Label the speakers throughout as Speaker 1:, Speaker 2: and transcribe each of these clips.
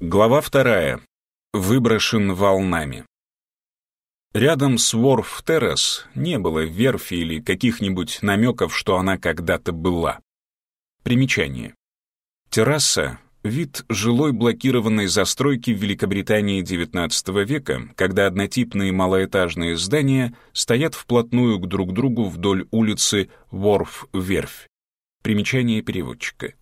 Speaker 1: Глава вторая. Выброшен волнами. Рядом с Ворф Террас не было верфи или каких-нибудь намеков, что она когда-то была. Примечание. Терраса — вид жилой блокированной застройки в Великобритании XIX века, когда однотипные малоэтажные здания стоят вплотную к друг другу вдоль улицы Ворф-Верфь. Примечание переводчика.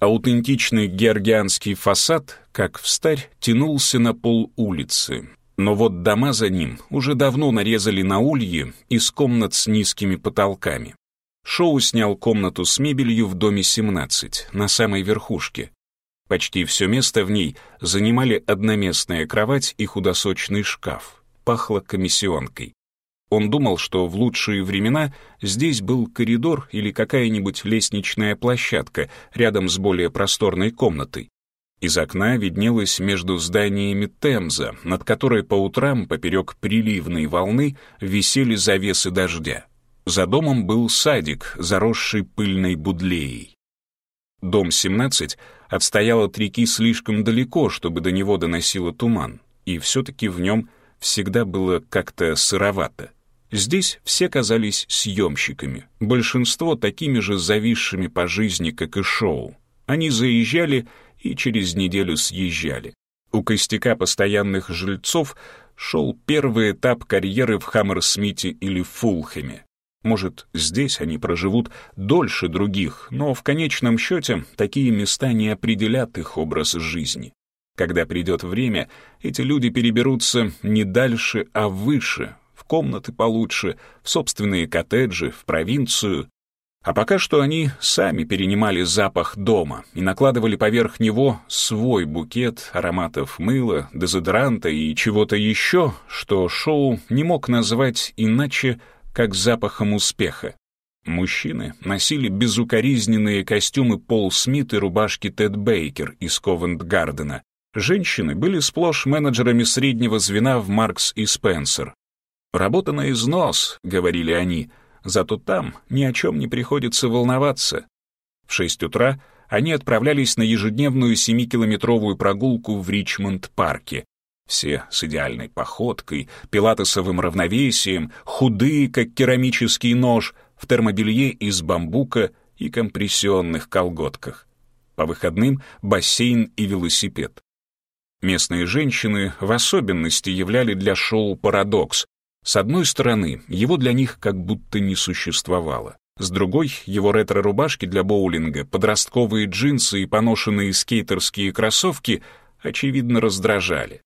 Speaker 1: Аутентичный георгианский фасад, как встарь, тянулся на пол улицы. Но вот дома за ним уже давно нарезали на ульи из комнат с низкими потолками. Шоу снял комнату с мебелью в доме 17, на самой верхушке. Почти все место в ней занимали одноместная кровать и худосочный шкаф. Пахло комиссионкой. Он думал, что в лучшие времена здесь был коридор или какая-нибудь лестничная площадка рядом с более просторной комнатой. Из окна виднелось между зданиями Темза, над которой по утрам поперек приливной волны висели завесы дождя. За домом был садик, заросший пыльной будлеей. Дом 17 отстоял от реки слишком далеко, чтобы до него доносило туман, и все-таки в нем всегда было как-то сыровато. Здесь все казались съемщиками, большинство такими же зависшими по жизни, как и шоу. Они заезжали и через неделю съезжали. У костяка постоянных жильцов шел первый этап карьеры в Хаммерсмите или Фулхеме. Может, здесь они проживут дольше других, но в конечном счете такие места не определят их образ жизни. Когда придет время, эти люди переберутся не дальше, а выше, комнаты получше, в собственные коттеджи, в провинцию. А пока что они сами перенимали запах дома и накладывали поверх него свой букет ароматов мыла, дезодоранта и чего-то еще, что шоу не мог назвать иначе, как запахом успеха. Мужчины носили безукоризненные костюмы Пол Смит и рубашки Тед Бейкер из Ковент-Гардена. Женщины были сплошь менеджерами среднего звена в Маркс и Спенсер, «Работа на износ», — говорили они, — «зато там ни о чем не приходится волноваться». В шесть утра они отправлялись на ежедневную семикилометровую прогулку в Ричмонд-парке. Все с идеальной походкой, пилатесовым равновесием, худые, как керамический нож, в термобелье из бамбука и компрессионных колготках. По выходным — бассейн и велосипед. Местные женщины в особенности являли для шоу парадокс, с одной стороны, его для них как будто не существовало. С другой, его ретро-рубашки для боулинга, подростковые джинсы и поношенные скейтерские кроссовки, очевидно, раздражали.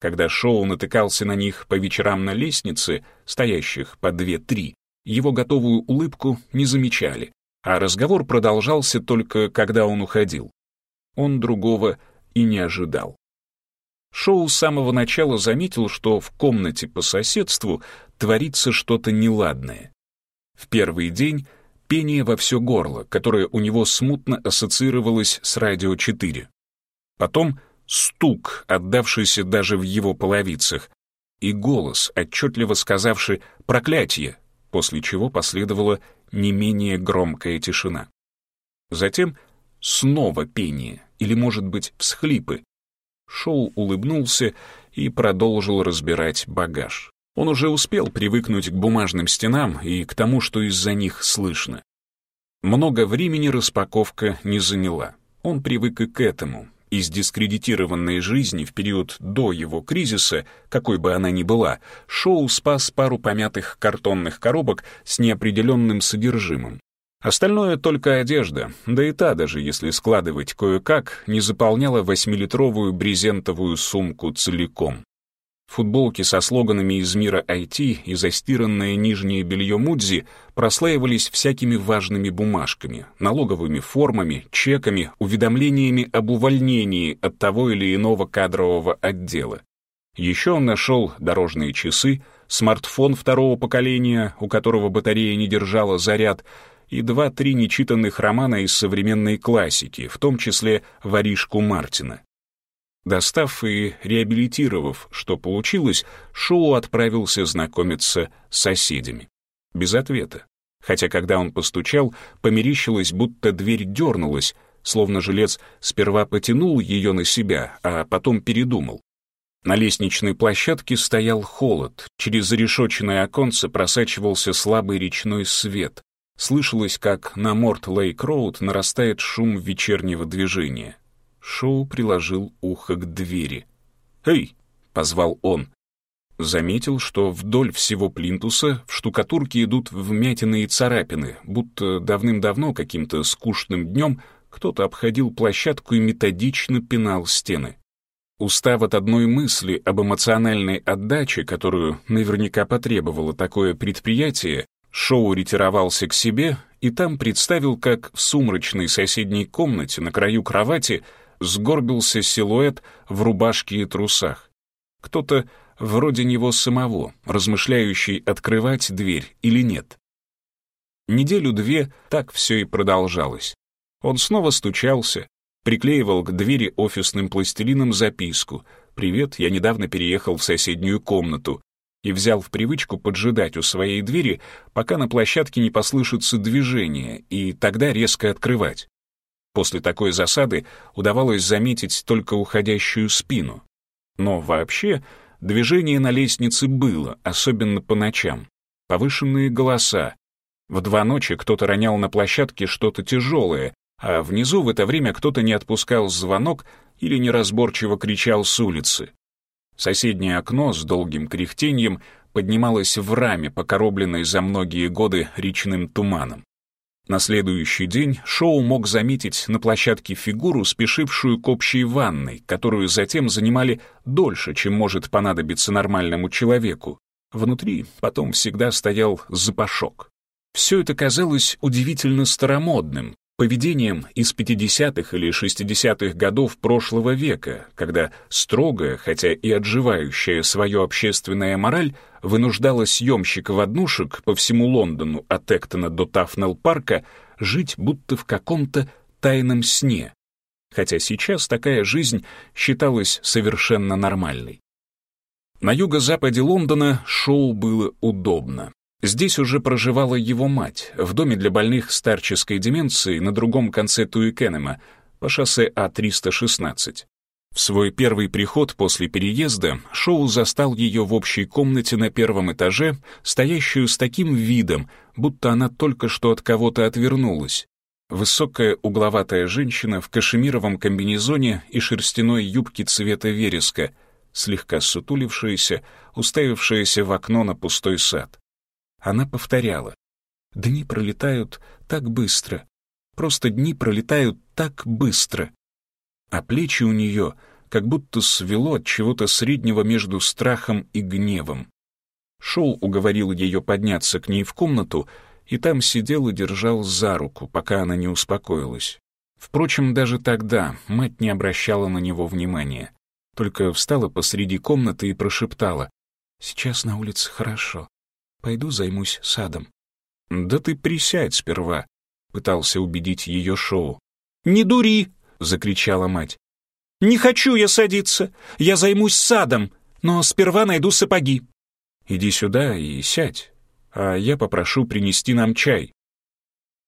Speaker 1: Когда Шоу натыкался на них по вечерам на лестнице, стоящих по две-три, его готовую улыбку не замечали, а разговор продолжался только когда он уходил. Он другого и не ожидал. Шоу с самого начала заметил, что в комнате по соседству творится что-то неладное. В первый день пение во все горло, которое у него смутно ассоциировалось с «Радио 4». Потом стук, отдавшийся даже в его половицах, и голос, отчетливо сказавший проклятие, после чего последовала не менее громкая тишина. Затем снова пение, или, может быть, всхлипы, Шоу улыбнулся и продолжил разбирать багаж. Он уже успел привыкнуть к бумажным стенам и к тому, что из-за них слышно. Много времени распаковка не заняла. Он привык и к этому. Из дискредитированной жизни в период до его кризиса, какой бы она ни была, Шоу спас пару помятых картонных коробок с неопределенным содержимым. Остальное только одежда, да и та, даже если складывать кое-как, не заполняла восьмилитровую брезентовую сумку целиком. Футболки со слоганами из мира IT и застиранное нижнее белье Мудзи прослаивались всякими важными бумажками, налоговыми формами, чеками, уведомлениями об увольнении от того или иного кадрового отдела. Еще он нашел дорожные часы, смартфон второго поколения, у которого батарея не держала заряд — и два-три нечитанных романа из современной классики, в том числе «Воришку Мартина». Достав и реабилитировав, что получилось, Шоу отправился знакомиться с соседями. Без ответа. Хотя, когда он постучал, померещилось, будто дверь дернулась, словно жилец сперва потянул ее на себя, а потом передумал. На лестничной площадке стоял холод, через зарешоченное оконце просачивался слабый речной свет, Слышалось, как на Морт-Лейк-Роуд нарастает шум вечернего движения. Шоу приложил ухо к двери. «Эй!» — позвал он. Заметил, что вдоль всего плинтуса в штукатурке идут вмятины и царапины, будто давным-давно каким-то скучным днем кто-то обходил площадку и методично пинал стены. Устав от одной мысли об эмоциональной отдаче, которую наверняка потребовало такое предприятие, Шоу ретировался к себе и там представил, как в сумрачной соседней комнате на краю кровати сгорбился силуэт в рубашке и трусах. Кто-то вроде него самого, размышляющий, открывать дверь или нет. Неделю-две так все и продолжалось. Он снова стучался, приклеивал к двери офисным пластилином записку «Привет, я недавно переехал в соседнюю комнату и взял в привычку поджидать у своей двери, пока на площадке не послышится движение, и тогда резко открывать. После такой засады удавалось заметить только уходящую спину. Но вообще движение на лестнице было, особенно по ночам. Повышенные голоса. В два ночи кто-то ронял на площадке что-то тяжелое, а внизу в это время кто-то не отпускал звонок или неразборчиво кричал с улицы. Соседнее окно с долгим кряхтеньем поднималось в раме, покоробленной за многие годы речным туманом. На следующий день Шоу мог заметить на площадке фигуру, спешившую к общей ванной, которую затем занимали дольше, чем может понадобиться нормальному человеку. Внутри потом всегда стоял запашок. Все это казалось удивительно старомодным, поведением из 50-х или 60-х годов прошлого века, когда строгая, хотя и отживающая свою общественная мораль вынуждала съемщиков однушек по всему Лондону от Эктона до Тафнелл-парка жить будто в каком-то тайном сне, хотя сейчас такая жизнь считалась совершенно нормальной. На юго-западе Лондона шоу было удобно. Здесь уже проживала его мать, в доме для больных старческой деменции на другом конце Туикенема, по шоссе А-316. В свой первый приход после переезда Шоу застал ее в общей комнате на первом этаже, стоящую с таким видом, будто она только что от кого-то отвернулась. Высокая угловатая женщина в кашемировом комбинезоне и шерстяной юбке цвета вереска, слегка сутулившаяся, уставившаяся в окно на пустой сад. Она повторяла. «Дни пролетают так быстро. Просто дни пролетают так быстро». А плечи у нее как будто свело от чего-то среднего между страхом и гневом. Шоу уговорил ее подняться к ней в комнату, и там сидел и держал за руку, пока она не успокоилась. Впрочем, даже тогда мать не обращала на него внимания, только встала посреди комнаты и прошептала «Сейчас на улице хорошо, пойду займусь садом». «Да ты присядь сперва», — пытался убедить ее Шоу.
Speaker 2: «Не дури!» — закричала мать. «Не хочу я садиться! Я займусь садом, но сперва найду сапоги!»
Speaker 1: «Иди сюда и сядь, а я попрошу принести нам чай».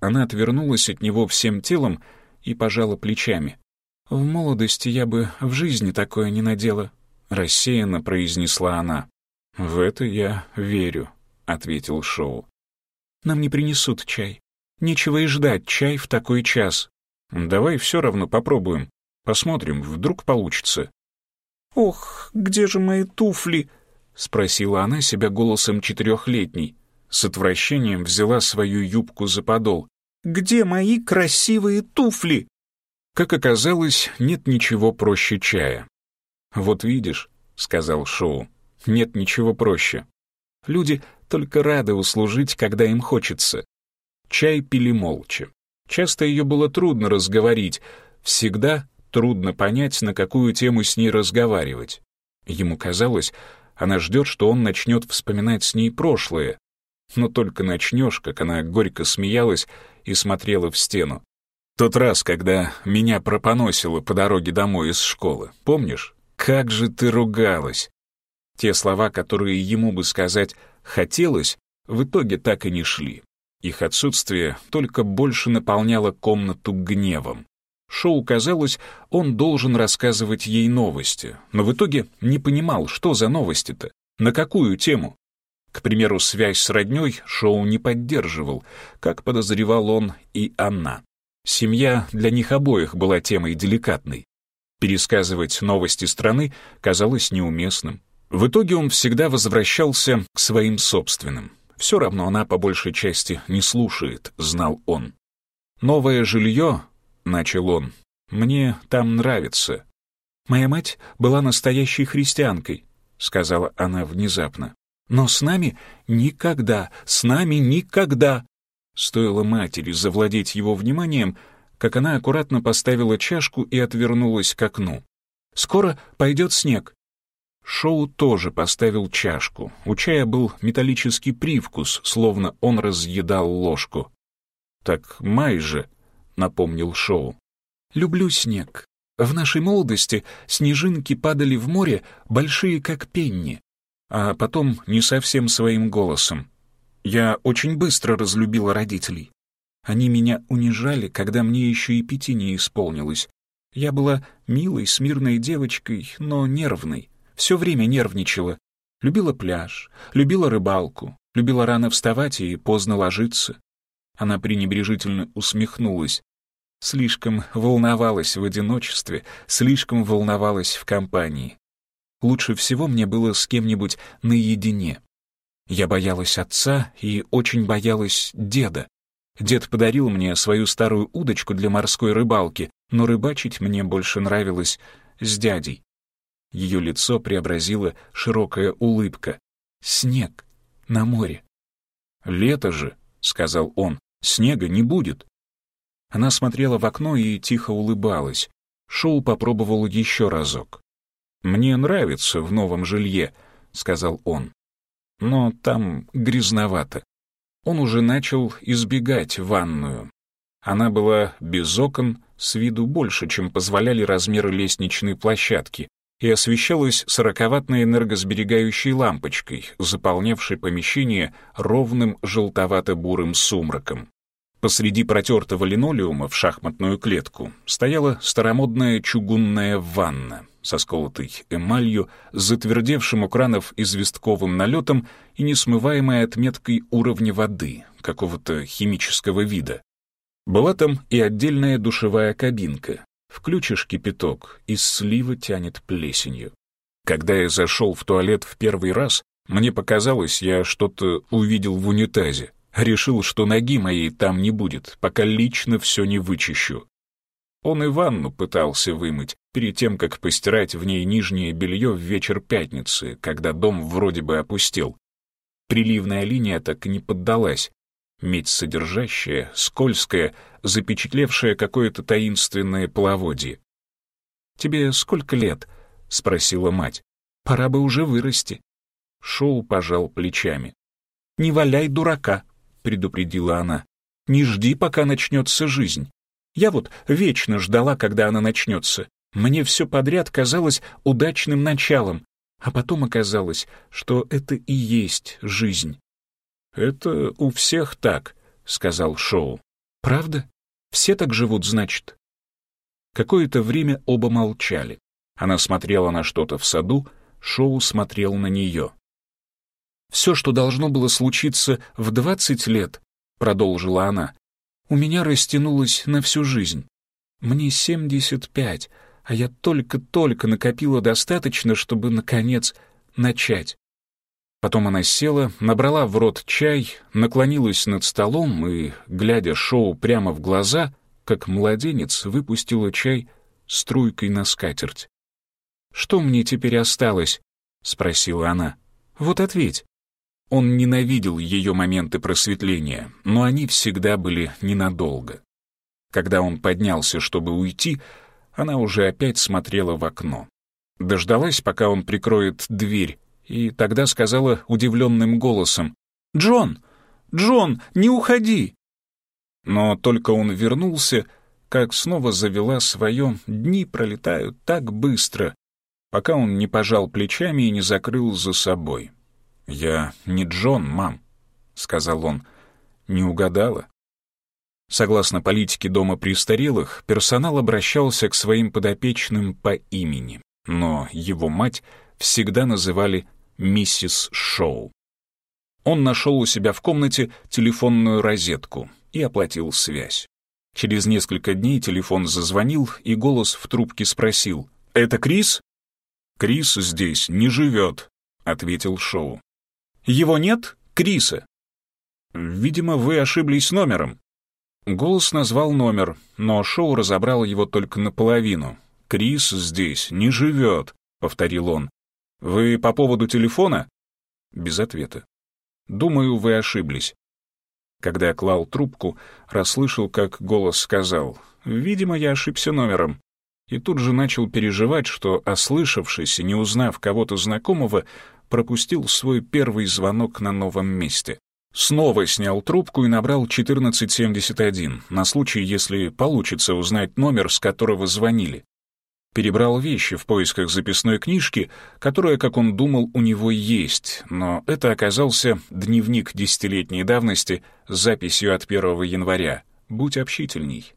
Speaker 1: Она отвернулась от него всем телом и пожала плечами. «В молодости я бы в жизни такое не надела», — рассеянно произнесла она. «В это я верю», — ответил Шоу. «Нам не принесут чай. Нечего и ждать чай в такой час. Давай все равно попробуем. Посмотрим, вдруг получится».
Speaker 2: «Ох, где же мои туфли?»
Speaker 1: — спросила она себя голосом четырехлетней. С отвращением взяла свою юбку за подол.
Speaker 2: «Где мои красивые туфли?»
Speaker 1: Как оказалось, нет ничего проще чая. «Вот видишь», — сказал Шоу, — «нет ничего проще. Люди только рады услужить, когда им хочется. Чай пили молча. Часто ее было трудно разговорить, всегда трудно понять, на какую тему с ней разговаривать. Ему казалось, она ждет, что он начнет вспоминать с ней прошлое. Но только начнешь, как она горько смеялась и смотрела в стену. Тот раз, когда меня пропоносило по дороге домой из школы, помнишь? Как же ты ругалась! Те слова, которые ему бы сказать «хотелось», в итоге так и не шли. Их отсутствие только больше наполняло комнату гневом. Шоу казалось, он должен рассказывать ей новости, но в итоге не понимал, что за новости-то, на какую тему. К примеру, связь с роднёй Шоу не поддерживал, как подозревал он и она. Семья для них обоих была темой деликатной. Пересказывать новости страны казалось неуместным. В итоге он всегда возвращался к своим собственным. Все равно она по большей части не слушает, знал он. «Новое жилье», — начал он, — «мне там нравится». «Моя мать была настоящей христианкой», — сказала она внезапно. «Но с нами никогда, с нами никогда!» Стоило матери завладеть его вниманием, как она аккуратно поставила чашку и отвернулась к окну. «Скоро пойдет снег. Шоу тоже поставил чашку. У чая был металлический привкус, словно он разъедал ложку. «Так май же», — напомнил Шоу. «Люблю снег. В нашей молодости снежинки падали в море, большие как пенни». А потом не совсем своим голосом. «Я очень быстро разлюбила родителей. Они меня унижали, когда мне еще и пяти не исполнилось. Я была милой, смирной девочкой, но нервной все время нервничала. Любила пляж, любила рыбалку, любила рано вставать и поздно ложиться. Она пренебрежительно усмехнулась. Слишком волновалась в одиночестве, слишком волновалась в компании. Лучше всего мне было с кем-нибудь наедине. Я боялась отца и очень боялась деда. Дед подарил мне свою старую удочку для морской рыбалки, но рыбачить мне больше нравилось с дядей. Ее лицо преобразила широкая улыбка. «Снег на море». «Лето же», — сказал он, — «снега не будет». Она смотрела в окно и тихо улыбалась. Шоу попробовал еще разок. «Мне нравится в новом жилье», — сказал он. «Но там грязновато». Он уже начал избегать ванную. Она была без окон, с виду больше, чем позволяли размеры лестничной площадки и освещалась сороковатной энергосберегающей лампочкой, заполнявшей помещение ровным желтовато-бурым сумраком. Посреди протертого линолеума в шахматную клетку стояла старомодная чугунная ванна со сколотой эмалью, затвердевшим у кранов известковым налетом и несмываемой отметкой уровня воды какого-то химического вида. Была там и отдельная душевая кабинка, Включишь кипяток, из слива тянет плесенью. Когда я зашел в туалет в первый раз, мне показалось, я что-то увидел в унитазе. Решил, что ноги моей там не будет, пока лично все не вычищу. Он и ванну пытался вымыть, перед тем, как постирать в ней нижнее белье в вечер пятницы, когда дом вроде бы опустел. Приливная линия так и не поддалась, медь содержащая, скользкая, запечатлевшая какое-то таинственное половодье. «Тебе сколько лет?» — спросила мать. «Пора бы уже вырасти». Шоу пожал плечами. «Не валяй дурака», — предупредила она. «Не жди, пока начнется жизнь. Я вот вечно ждала, когда она начнется. Мне все подряд казалось удачным началом, а потом оказалось, что это и есть жизнь. «Это у всех так», — сказал Шоу. «Правда? Все так живут, значит?» Какое-то время оба молчали. Она смотрела на что-то в саду, Шоу смотрел на нее. «Все, что должно было случиться в двадцать лет», — продолжила она, — «у меня растянулось на всю жизнь. Мне семьдесят пять, а я только-только накопила достаточно, чтобы, наконец, начать. Потом она села, набрала в рот чай, наклонилась над столом и, глядя шоу прямо в глаза, как младенец, выпустила чай струйкой на скатерть. «Что мне теперь осталось?» — спросила она. «Вот ответь». Он ненавидел ее моменты просветления, но они всегда были ненадолго. Когда он поднялся, чтобы уйти, она уже опять смотрела в окно. Дождалась, пока он прикроет дверь, и тогда сказала удивленным голосом «Джон! Джон, не уходи!» Но только он вернулся, как снова завела свое «Дни пролетают так быстро», пока он не пожал плечами и не закрыл за собой. «Я не Джон, мам», — сказал он. «Не угадала». Согласно политике Дома престарелых, персонал обращался к своим подопечным по имени, но его мать всегда называли миссис Шоу. Он нашел у себя в комнате телефонную розетку и оплатил связь. Через несколько дней телефон зазвонил, и голос в трубке спросил «Это Крис?» «Крис здесь не живет», — ответил Шоу.
Speaker 2: «Его нет? Криса?»
Speaker 1: «Видимо, вы ошиблись номером». Голос назвал номер, но Шоу разобрал его только наполовину. «Крис здесь не живет», — повторил он. Вы по поводу телефона? Без ответа. Думаю, вы ошиблись. Когда я клал трубку, расслышал, как голос сказал «Видимо, я ошибся номером». И тут же начал переживать, что, ослышавшись и не узнав кого-то знакомого, пропустил свой первый звонок на новом месте. Снова снял трубку и набрал 1471, на случай, если получится узнать номер, с которого звонили перебрал вещи в поисках записной книжки, которая, как он думал, у него есть, но это оказался дневник десятилетней давности с записью от 1 января. «Будь общительней».